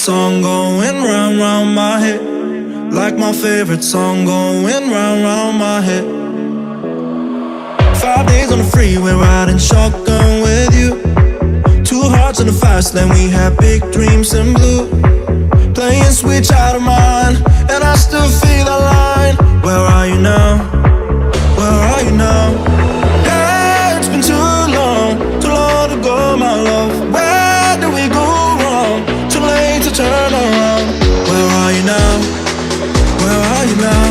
Song going round round my head, like my favorite song going round round my head. Five days on the freeway, riding shotgun with you. Two hearts in the fast lane, we had big dreams in blue. Playing switch out of mind and I still feel the line. Where are you now? Where are you now? Turn around. Where are you now? Where are you now?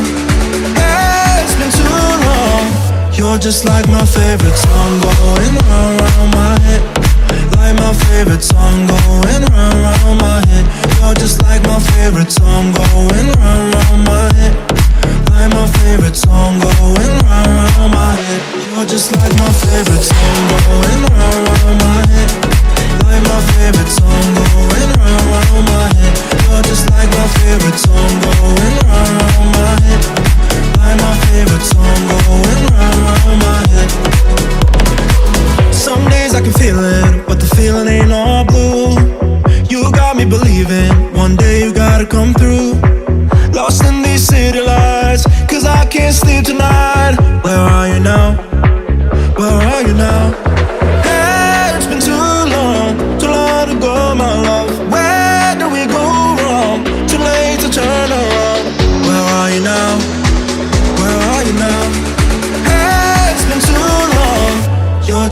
It's been too long. You're just like my favorite song going round round my head. Like my favorite song going round round my head. You're just like my favorite song going round round my head. Like my favorite song going round round my head. You're just like my favorite song going round round my head. Like my favorite song going round round my head. You're just like my favorite song going round round my head. Like my favorite song going round round my head. Some days I can feel it, but the feeling ain't all blue. You got me believing one day you gotta come through. Lost in these city lights, cause I can't sleep tonight. Where are you now? Where are you now?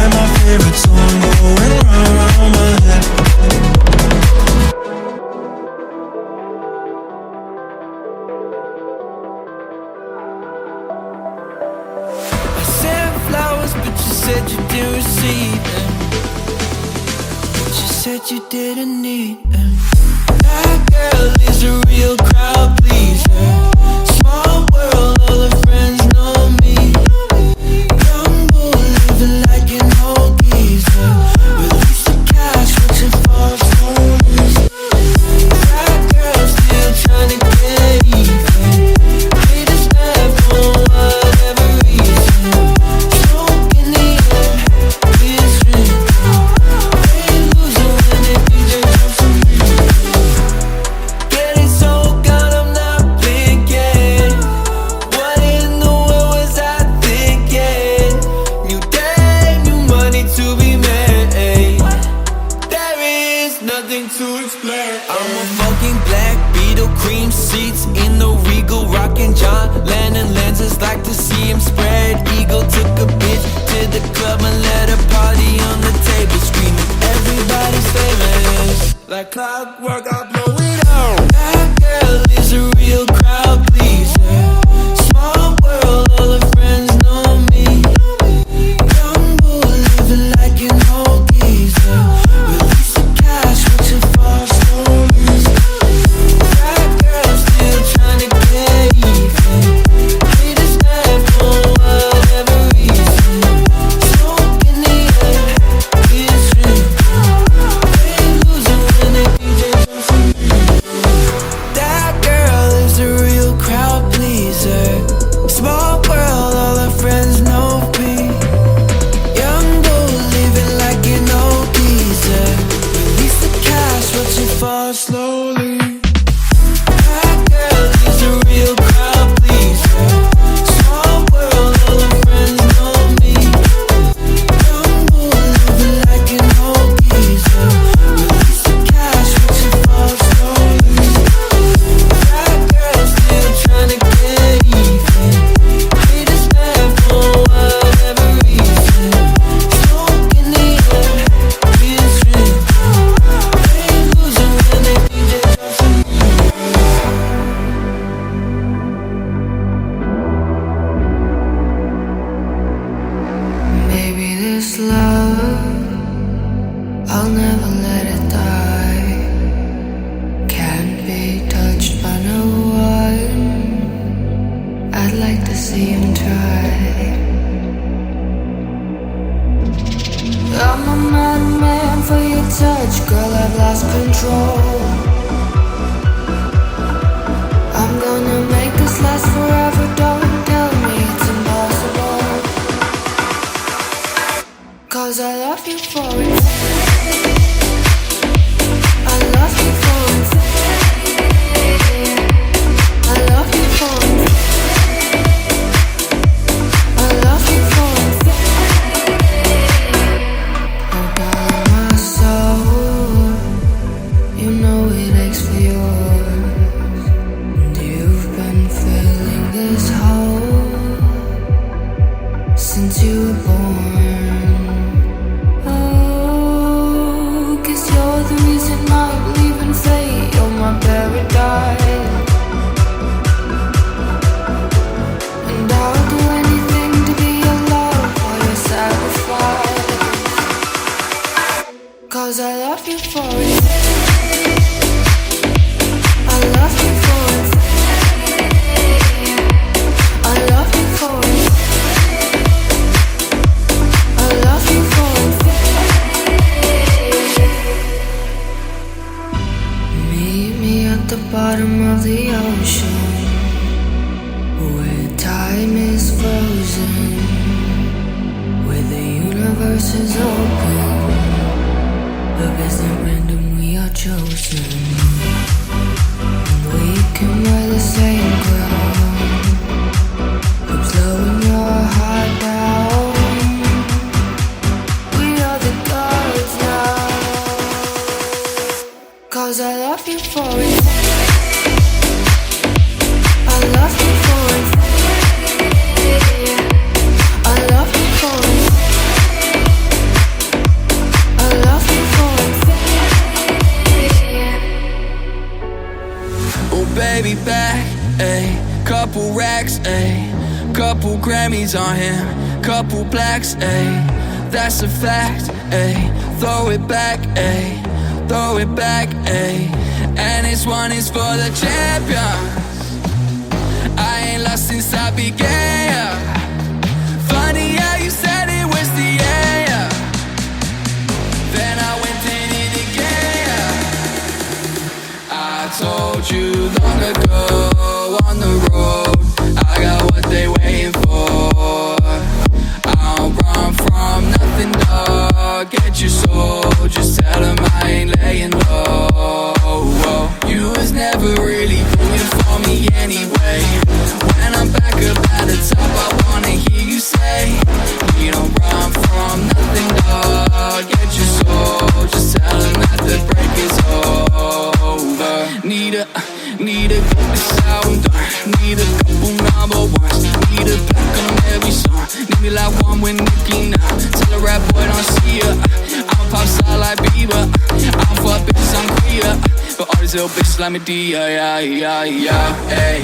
Like my favorite song going round round my head. Baby back, a Couple racks, a Couple Grammys on him. Couple blacks, a That's a fact, a Throw it back, a Throw it back, a And this one is for the champions. I ain't lost since I began Get your soul, just tell them I ain't laying low. You was never really rooting for me anyway. When I'm back up at the top, I wanna hear you say, You don't run from nothing, dog. Get your over. Need a, need a good sound, need a couple number ones, need a black on every song. Need me like one with Nicki now. Tell a rap boy don't see ya. I'm a pop star like Bieber. I'm for bitches, I'm queer. But all these little bitches like me, D, yeah, yeah, yeah, hey.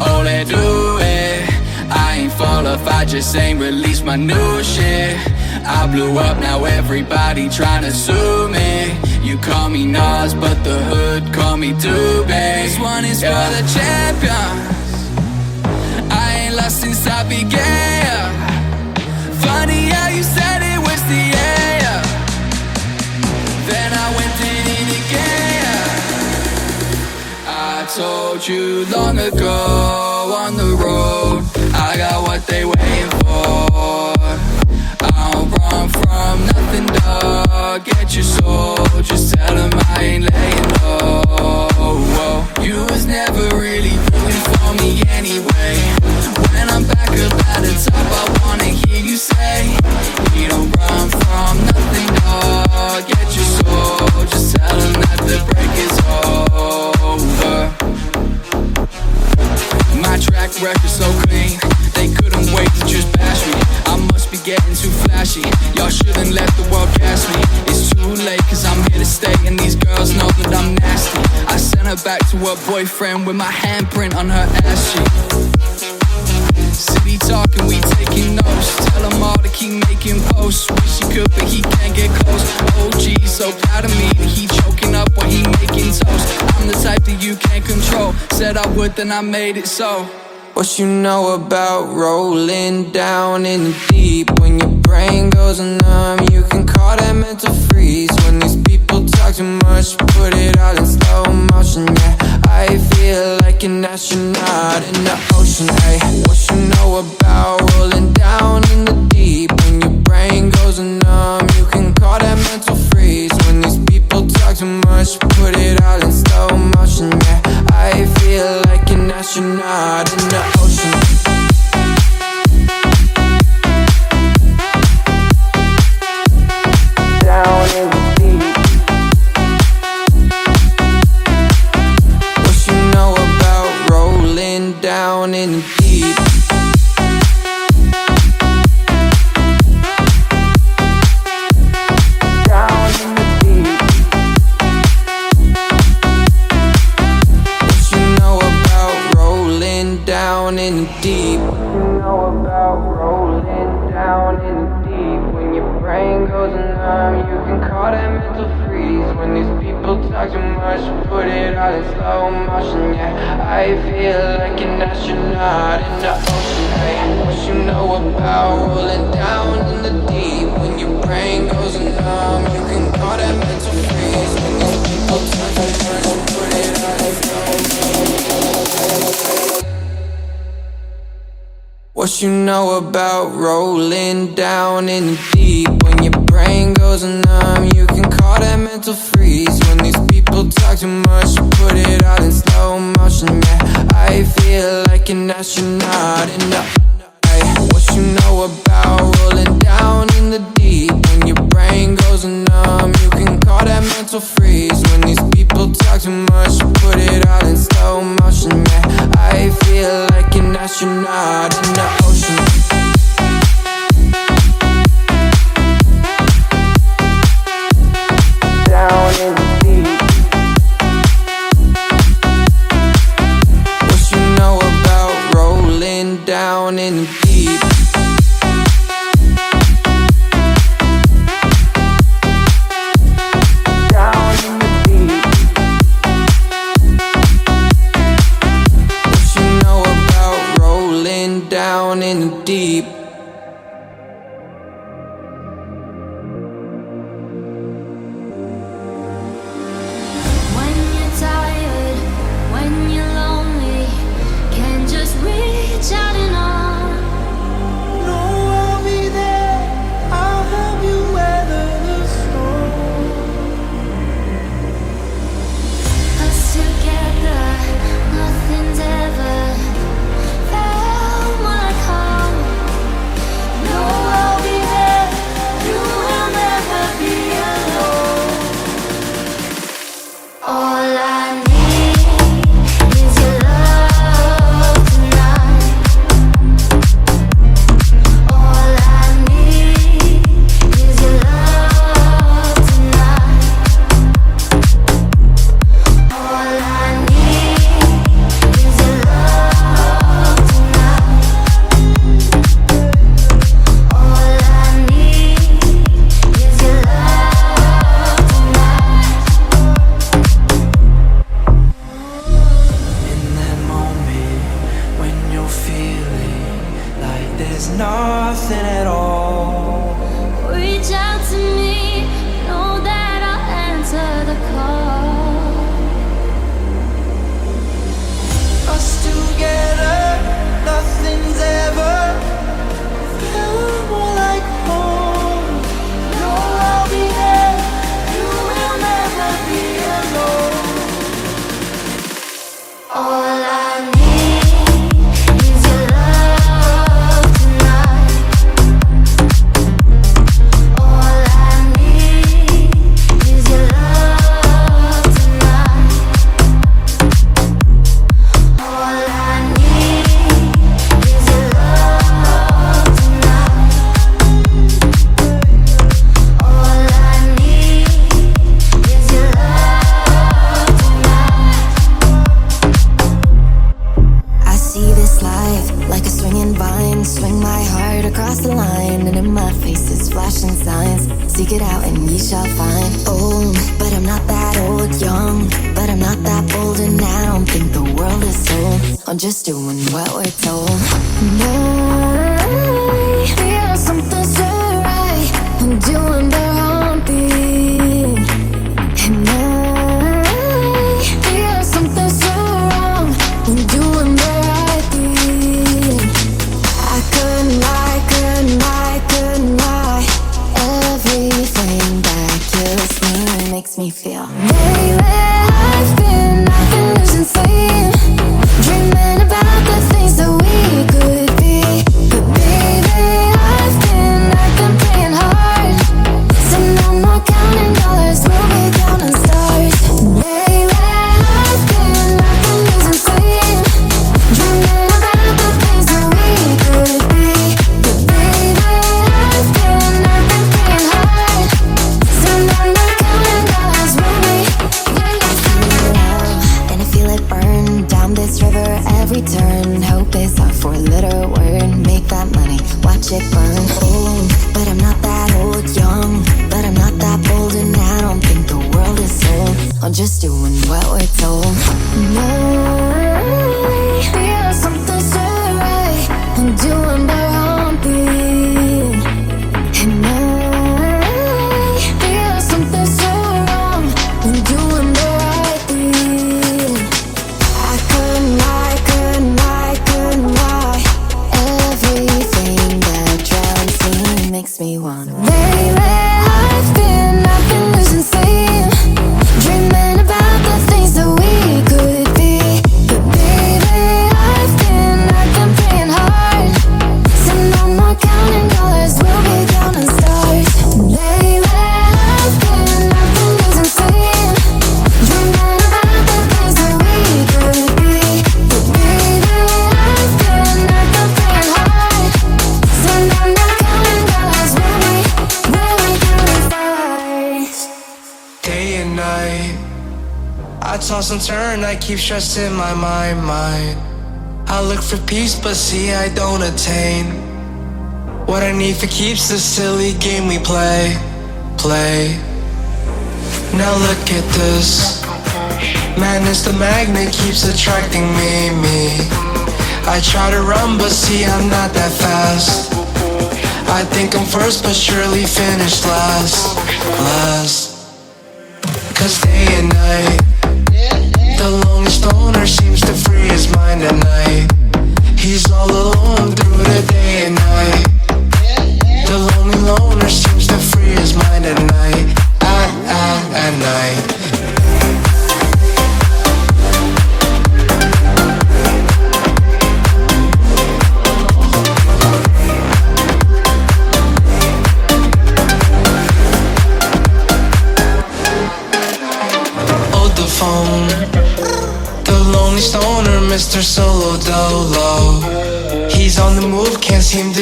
Oh, they do it. I ain't fall off, I just ain't released my new shit. I blew up, now everybody tryna sue me. You call me Nas, but the hood call me Doobie. This one is for the champions. I ain't lost since I began. Funny how you said it was the end. Then I went in it again. I told you long ago on the road, I got what they waiting for. Nothing, dog. Get your soul, just tell them I ain't laying low. You was never really rooting for me anyway. When I'm back up at the top, I wanna hear you say, You don't run from nothing, dog. Get your soul, just tell them that the break is over. My track record so clean, they couldn't wait to just bash me. Getting too flashy. Y'all shouldn't let the world gas me. It's too late, cause I'm here to stay, and these girls know that I'm nasty. I sent her back to her boyfriend with my handprint on her ass cheek. City talking, we taking notes. Tell him all to keep making posts. Wish he could, but he can't get close. Oh, OG, so proud of me he choking up while he making toast. I'm the type that you can't control. Said I would, then I made it so. What you know about rolling down in the deep When your brain goes numb, you can call that mental freeze When these people talk too much, put it all in slow motion. Yeah, I feel like an astronaut in the ocean. Hey, what you know about rolling down in the deep? When your brain goes numb, you can call that mental freeze. When these talk too much, put it all in slow motion. Yeah, I feel like an astronaut in the ocean. I feel like an astronaut in the ocean. Hey, what you know about rolling down in the deep? When your brain goes numb, you can call that mental freeze. When these people talk too much, put it all in slow. What you know about rolling down in the deep? When your brain goes numb, you can call that mental freeze. When these people talk too much, put it all in slow motion. Yeah, I feel like an astronaut in the. Ay, what you know about rolling down in the deep? When your brain goes numb, you can call that mental freeze. When these people talk too much, put it all in slow motion. Yeah, I feel like an astronaut in the ocean. Just doing what we're told. No, I keep stressing my mind, mind. I look for peace, but see, I don't attain. What I need for keeps the silly game we play, play. Now look at this. Madness, the magnet keeps attracting me, me. I try to run, but see, I'm not that fast. I think I'm first, but surely finish last, last. Cause day and night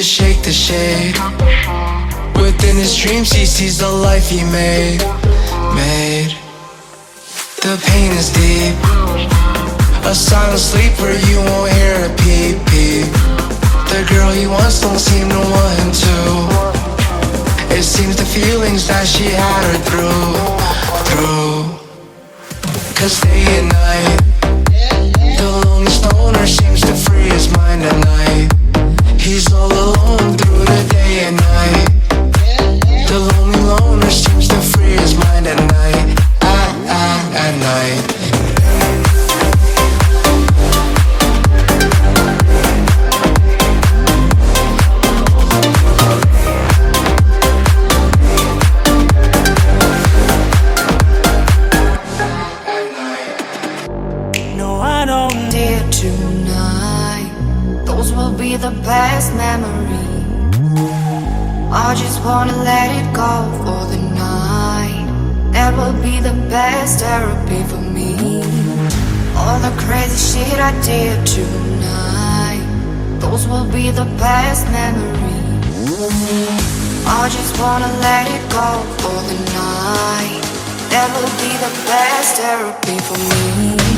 to shake the shade. Within his dreams he sees the life he made. Made. The pain is deep. A silent sleeper, you won't hear a peep peep. The girl he wants don't seem to want him to. It seems the feelings that she had her through, through. Cause day and night The lonely stoner seems to free his mind at night He's all alone through the day and night. The lonely loner seems to free his mind at night. At, at, at night just wanna let it go for the night. That will be the best therapy for me. All the crazy shit I did tonight, those will be the best memories. I just wanna let it go for the night. That will be the best therapy for me.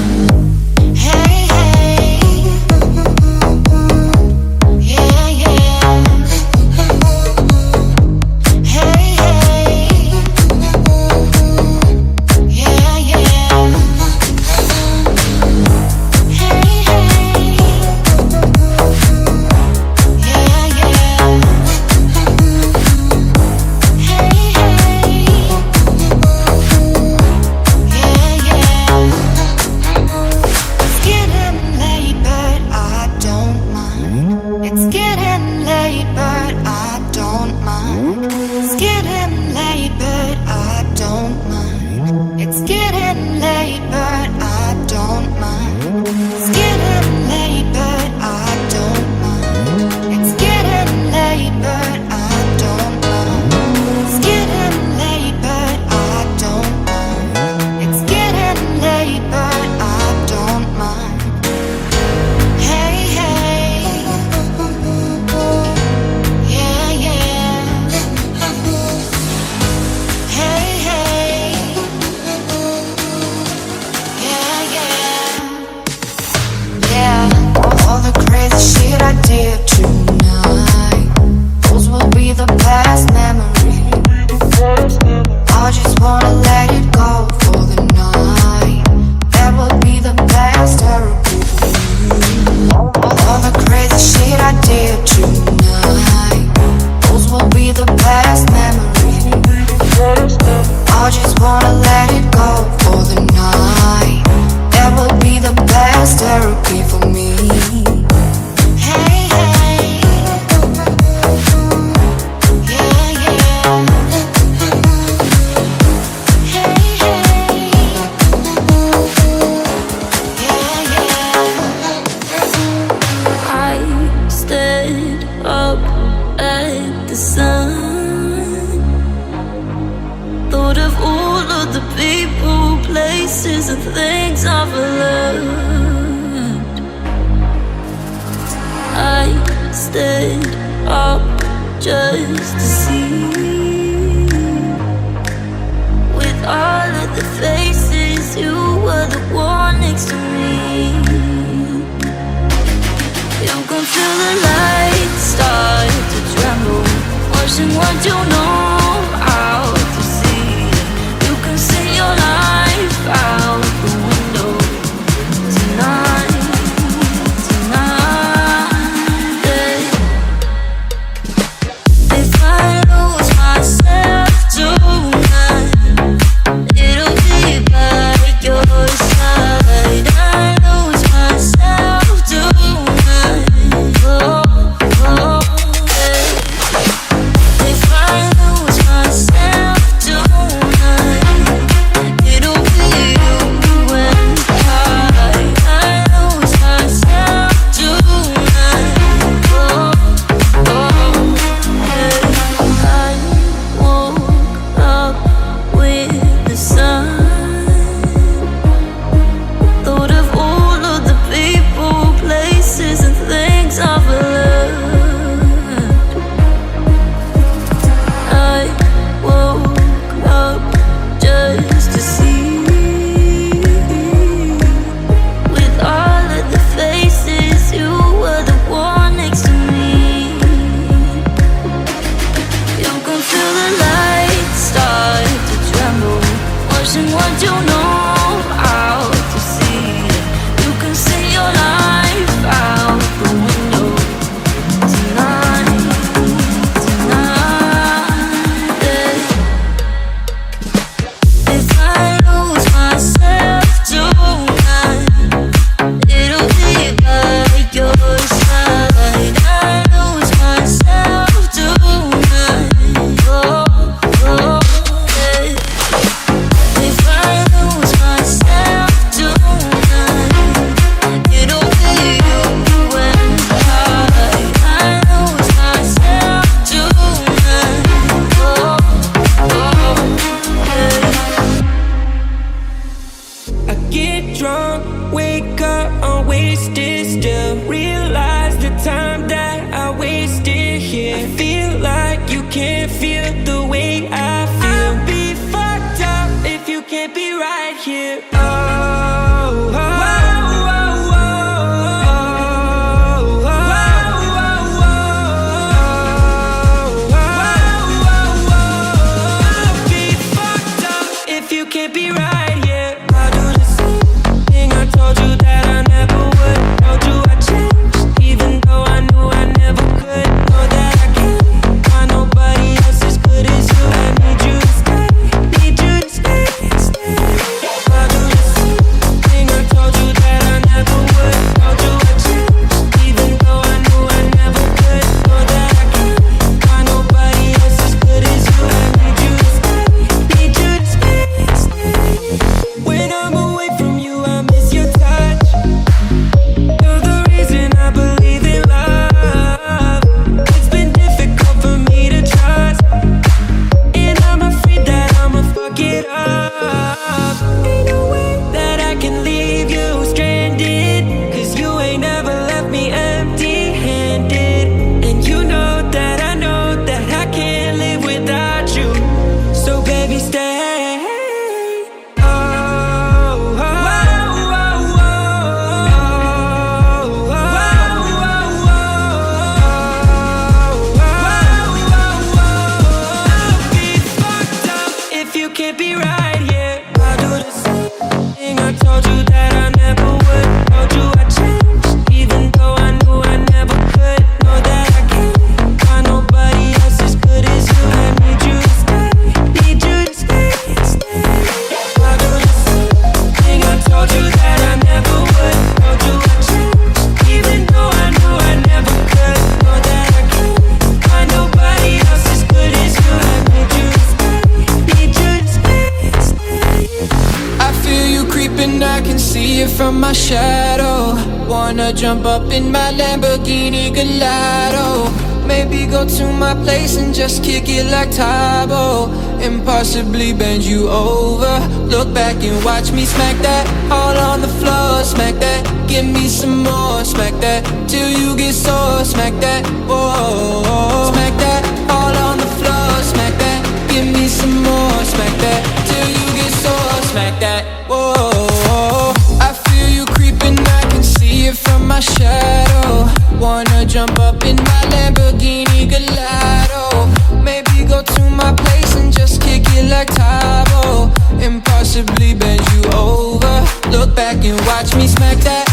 That Till you get sore, smack that Whoa, smack that All on the floor, smack that Give me some more, smack that Till you get sore, smack that Whoa, I feel you creeping, I can see it from my shadow. Wanna jump up in my Lamborghini Gallardo. Maybe go to my place and just kick it like Tae Bo And possibly bend you over. Look back and watch me smack that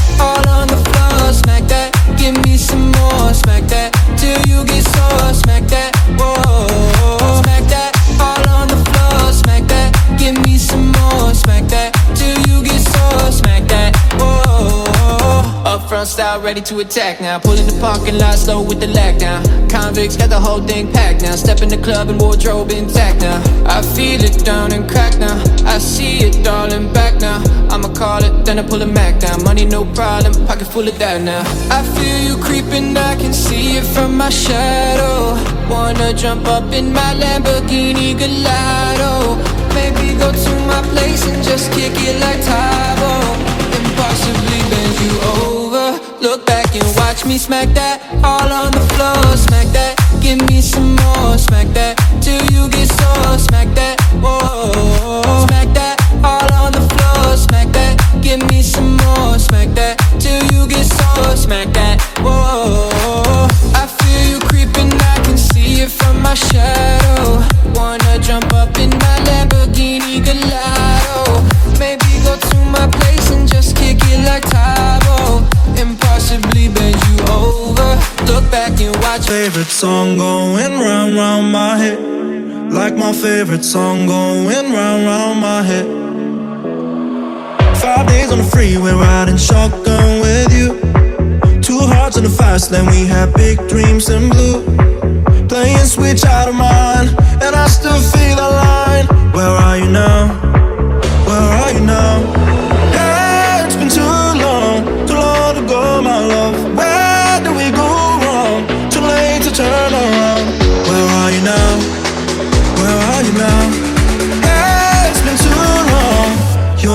front style, ready to attack now. Pulling the parking lot slow with the lag down. Konvicts got the whole thing packed now. Step in the club and wardrobe intact now. I feel it down and crack now. I see it darling back now. I'ma call it, then I pull it back down. Money no problem, pocket full of that now. I feel you creeping, I can see it from my shadow. Wanna jump up in my Lamborghini Gallardo. Maybe go to my place and just kick it like Tae Bo and possibly bend you over. Look back and watch me smack that all on the floor. Smack that, give me some more. Smack that till you get sore. Smack that, whoa. Smack that all on the floor. Smack that, give me some more. Smack that till you get sore. Smack that, whoa. I feel you creeping, I can see it from my shadow. Watch Favorite song going round round my head. Like my favorite song going round round my head. Five days on the freeway riding shotgun with you. Two hearts in the fast lane, we had big dreams in blue. Playing switch out of mine, and I still feel the line. Where are you now? Where are you now?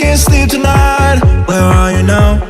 Can't sleep tonight. Where are you now?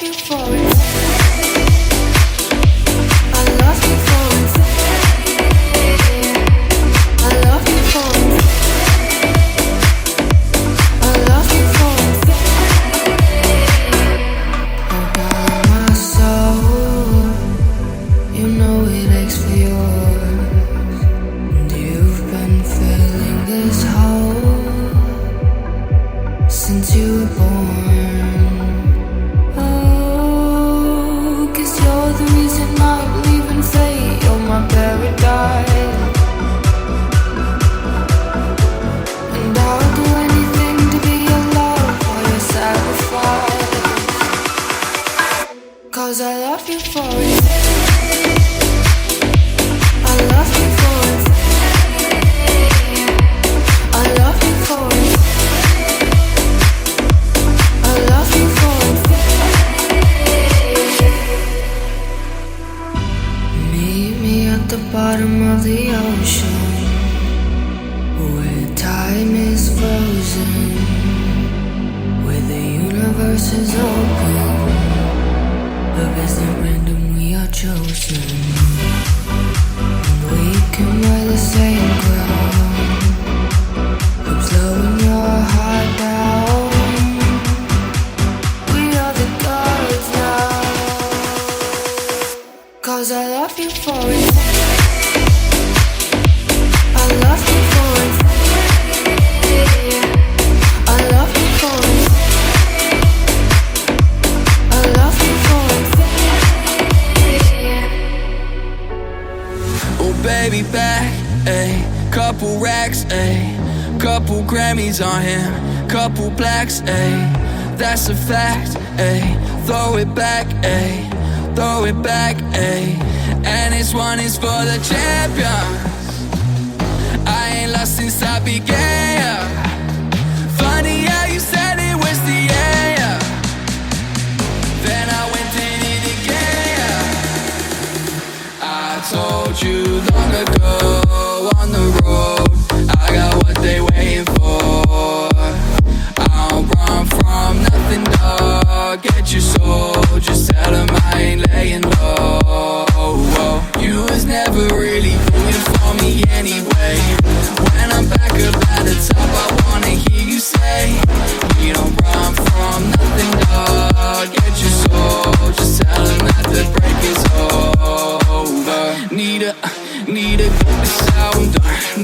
love you for it. baby back, a couple racks, a couple Grammys on him, couple blacks, a that's a fact, a throw it back, a throw it back, a and this one is for the champions. I ain't lost since I began. told you long ago on the road. I got what they waiting for. I don't run from nothing, dog. Get your soul, just tell them I ain't laying low. You was never really rooting for me anyway. When I'm back up at the top, I wanna hear you say, You don't run from nothing, dog. Get your soul, just tell them that the break is over.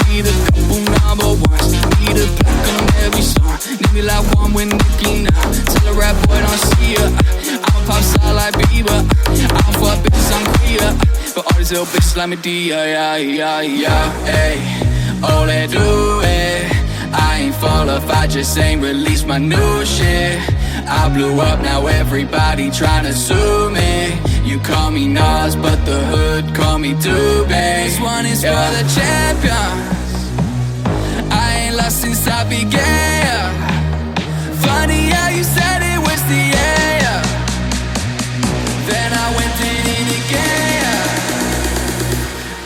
Need a couple number ones. Need a block on every song. Need me like one with Nicki now. Tell a rap boy don't see her. I'm a pop star like Bieber. I'm for a bitch, I'm queer. But all these little bitches like me, D, yeah, yeah, yeah, hey. All they do is I ain't fall off, I just ain't release my new shit. I blew up, now everybody tryna sue me. You call me Nas, but the hood call me Doobie. This one is for the champions. I ain't lost since I began. Funny how you said it was the air. Then I went in it again.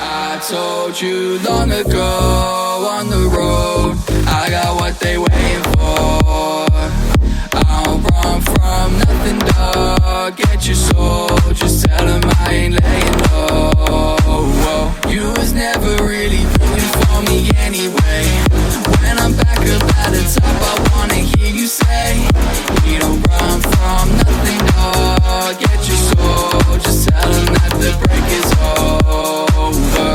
I told you long ago on the road, I got what they waiting for. Don't from nothing, dog. Get your soul, just tell them I ain't laying low. You was never really rooting for me anyway. When I'm back up at the top, I wanna hear you say, We don't run from nothing, dog. Get your soul, just tell them that the break is over.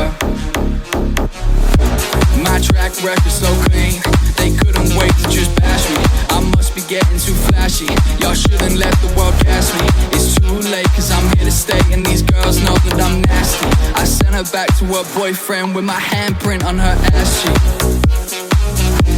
My track record's so clean, they couldn't wait to just be getting too flashy. Y'all shouldn't let the world gas me. It's too late, cause I'm here to stay, and these girls know that I'm nasty. I sent her back to her boyfriend with my handprint on her ass cheek.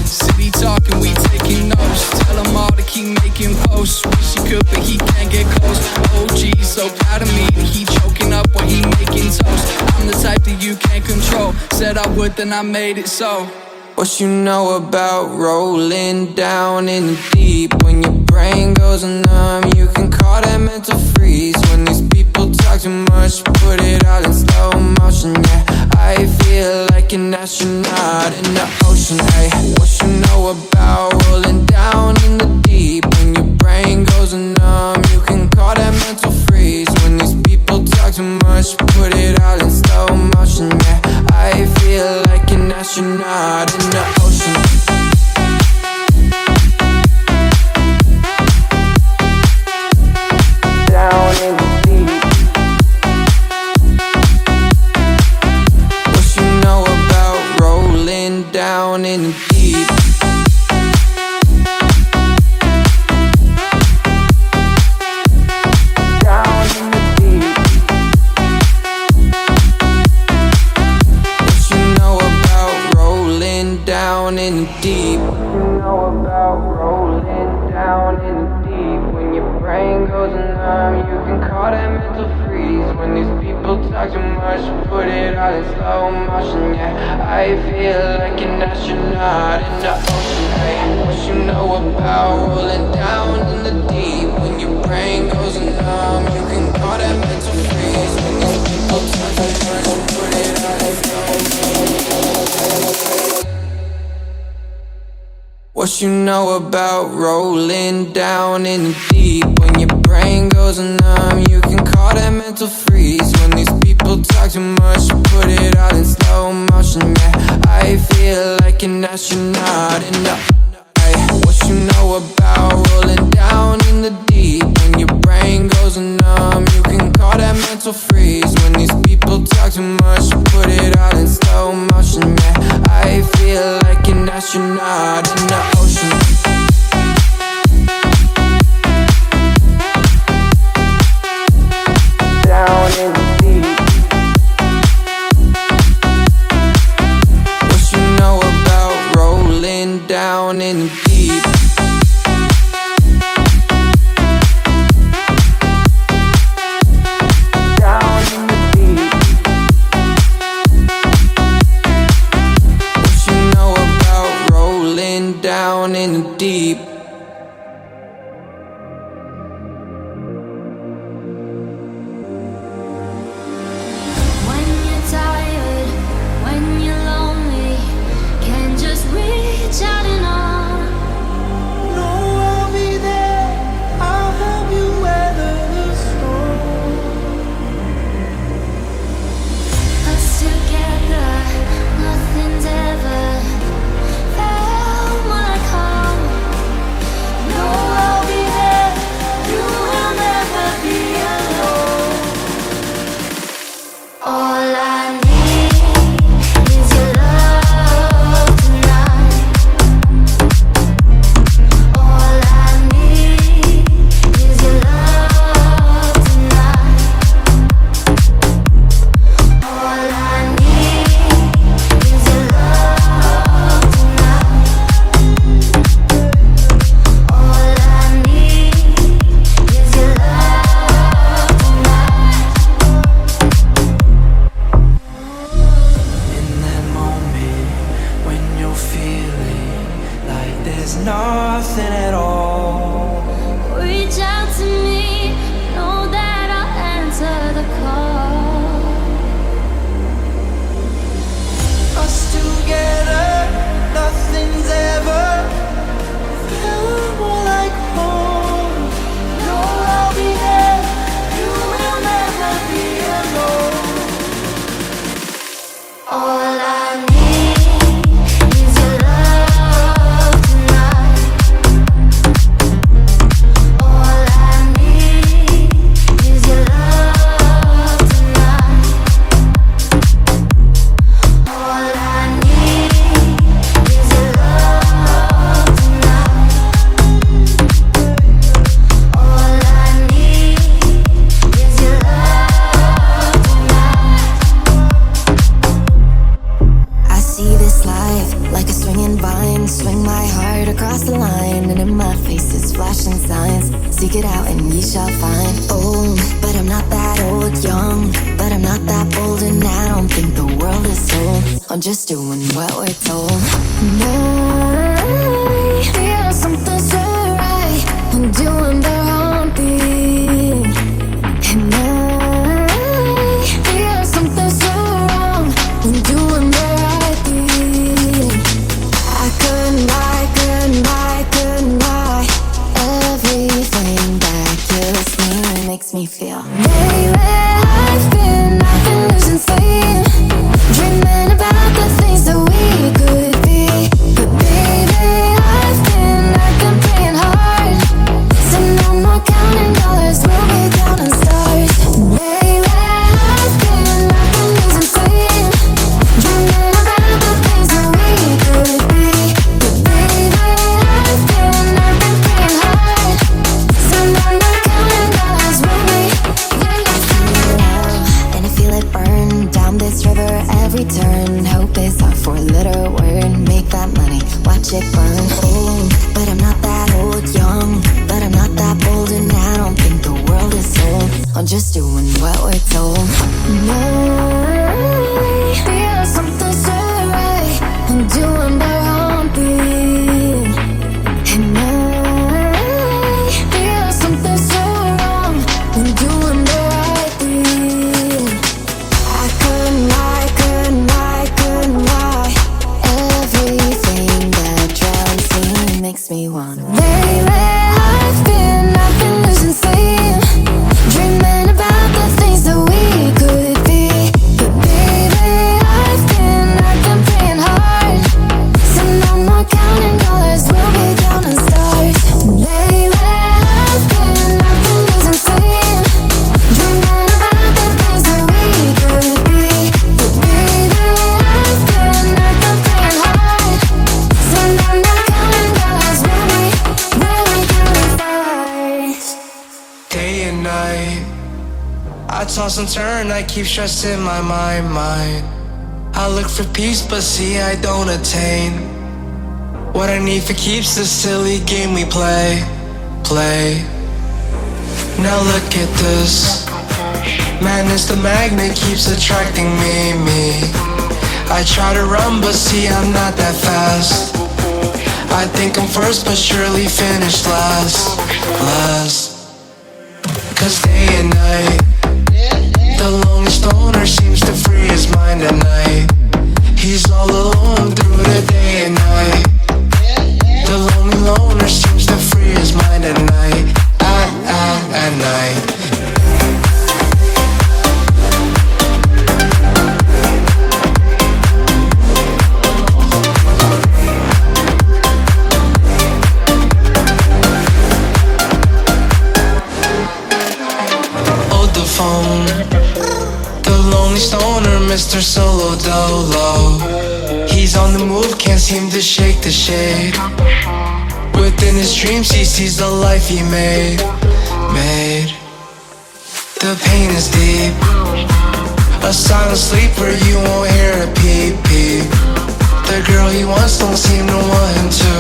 City talking, we taking notes. Tell him all to keep making posts. Wish he could, but he can't get close. Oh, geez, so proud of me he choking up while he making toast. I'm the type that you can't control. Said I would, then I made it so. What you know about rolling down in the deep? When your brain goes numb You can call that mental freeze. When these people talk too much Put it all in slow motion, yeah. I feel like an astronaut in the ocean, hey. What you know about rolling down in the deep? When your brain goes numb You can call that mental freeze. When these people talk too much Put it all in slow motion, yeah. I feel like an astronaut in the ocean down in the deep. What you know about rolling Down in the deep too much, put it all in slow motion. Yeah, I feel like an astronaut in the ocean. Hey, what you know about rolling down in the deep? When your brain goes numb, you can call that mental freeze. When these people put it all in slow. What you know about rolling down in the deep When your brain goes numb You can call that mental freeze When these people talk too much Put it all in slow motion, yeah. I feel like an astronaut in the Ay, What you know about rolling down in the deep? When your brain goes numb You can call that mental freeze. When these people talk too much Put it all in slow motion, yeah. I feel like an astronaut in the ocean. Down in down in the stress in my mind, mind. I look for peace, but see, I don't attain. What I need for keeps the silly game we play, play. Now look at this. Madness, the magnet keeps attracting me, me. I try to run, but see, I'm not that fast. I think I'm first, but surely finish last, last. Cause day and night. dolo. He's on the move, can't seem to shake the shade. Within his dreams, he sees the life he made. Made. The pain is deep. A silent sleeper, you won't hear a peep peep. The girl he wants don't seem to want him to.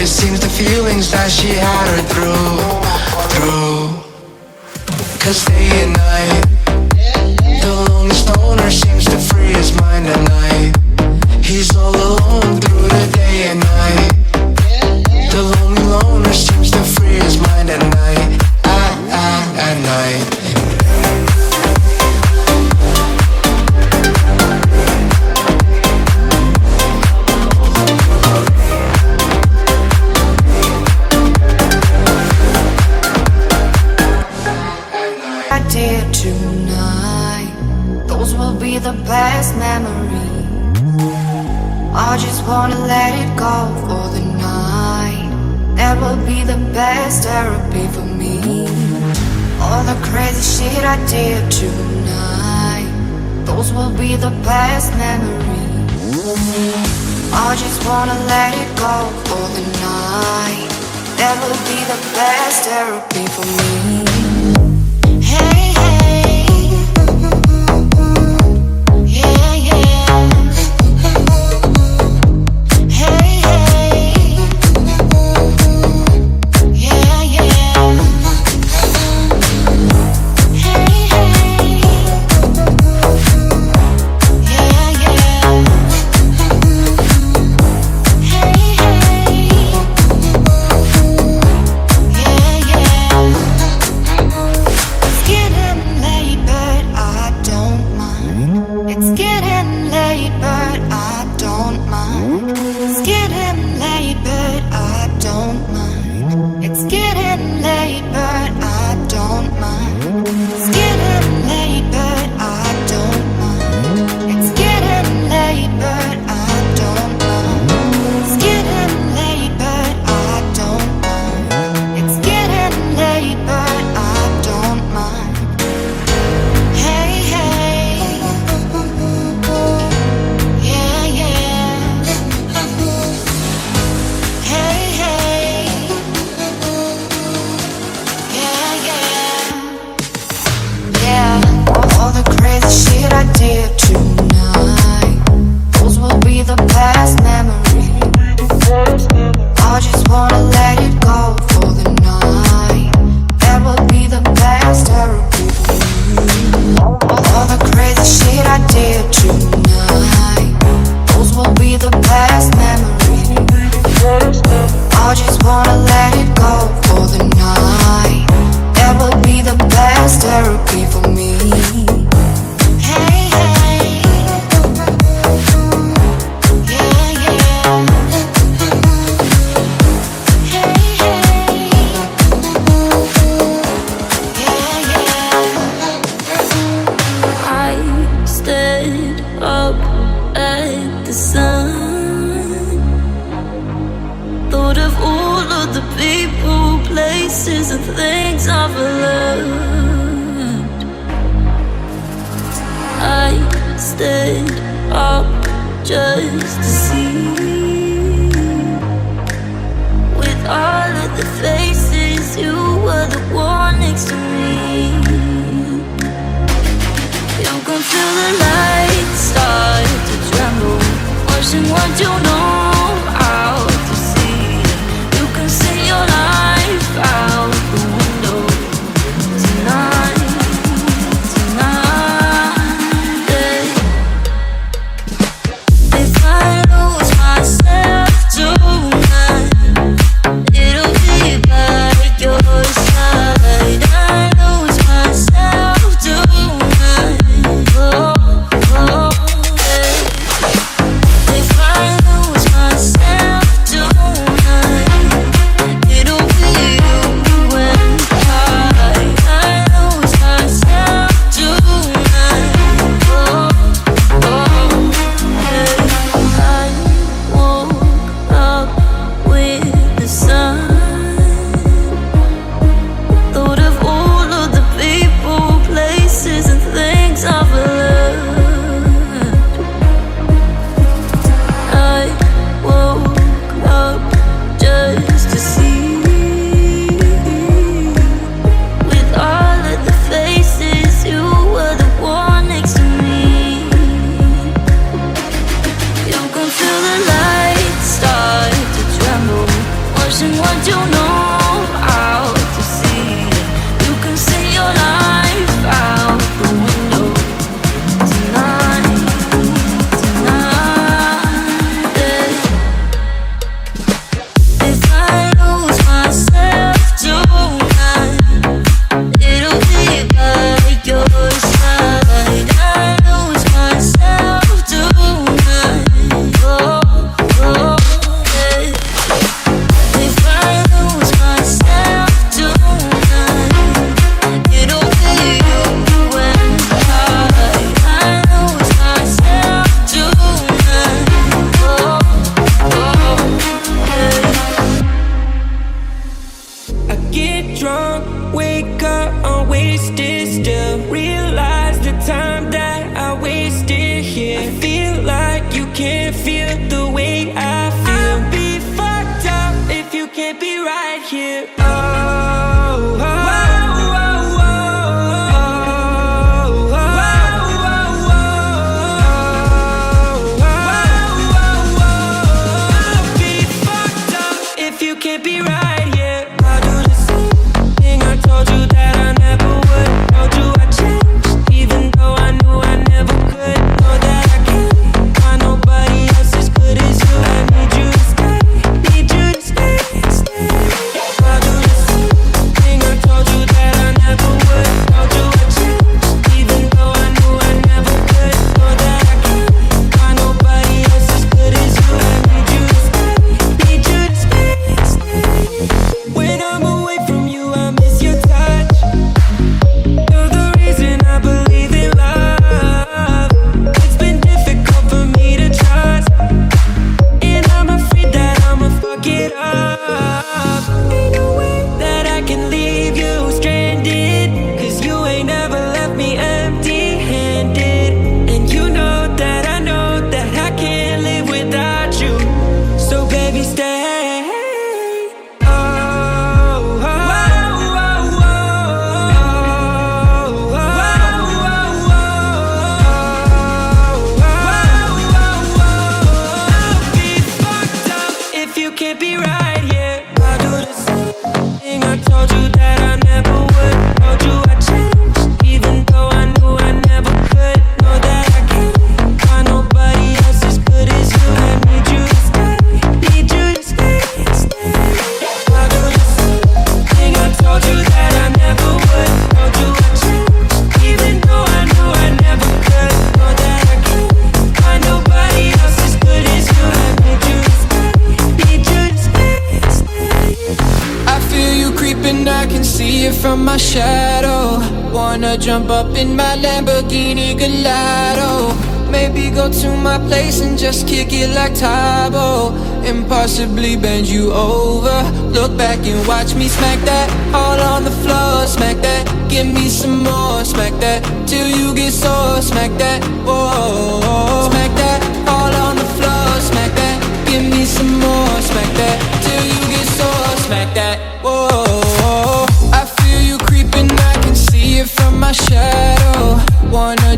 It seems the feelings that she had her through, through. Cause day and night. find a night. He's all alone through the day and night. I tonight. Those will be the best memories. I just wanna let it go for the night. That will be the best therapy for me.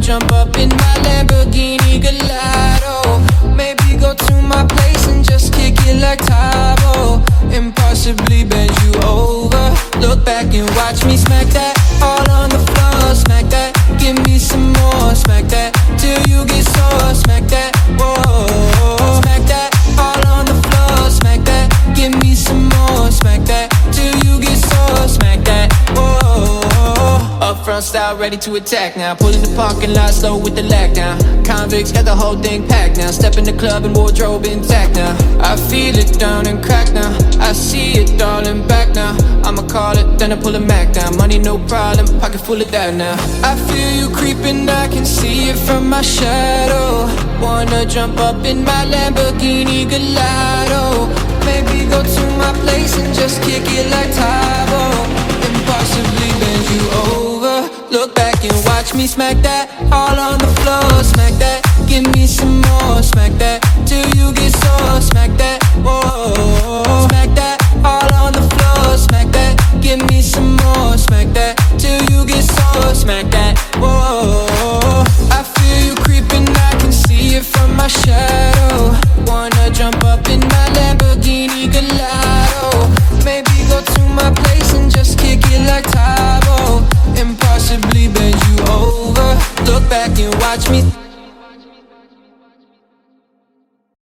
jump up in my Lamborghini Gallardo. Maybe go to my place and just kick it like Tae Bo. Impossibly bend you over. Look back and watch me smack. ready to attack now. Pull in the parking lot slow with the lag now. Konvicts got the whole thing packed now. Step in the club and wardrobe intact now. I feel it down and crack now. I see it darling, back now. I'ma call it, then I pull it back down. Money no problem, pocket full of that now. I feel you creeping, I can see it from my shadow. Wanna jump up in my Lamborghini Gallardo. Maybe go to my place and just kick it like Tae Bo. And possibly bend you over. Look back and watch me smack that all on the floor. Smack that, give me some more. Smack that till you get sore. Smack that.